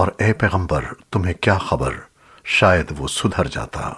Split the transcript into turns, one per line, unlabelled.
اور اے پیغمبر تمہیں کیا خبر؟ شاید وہ سدھر جاتا۔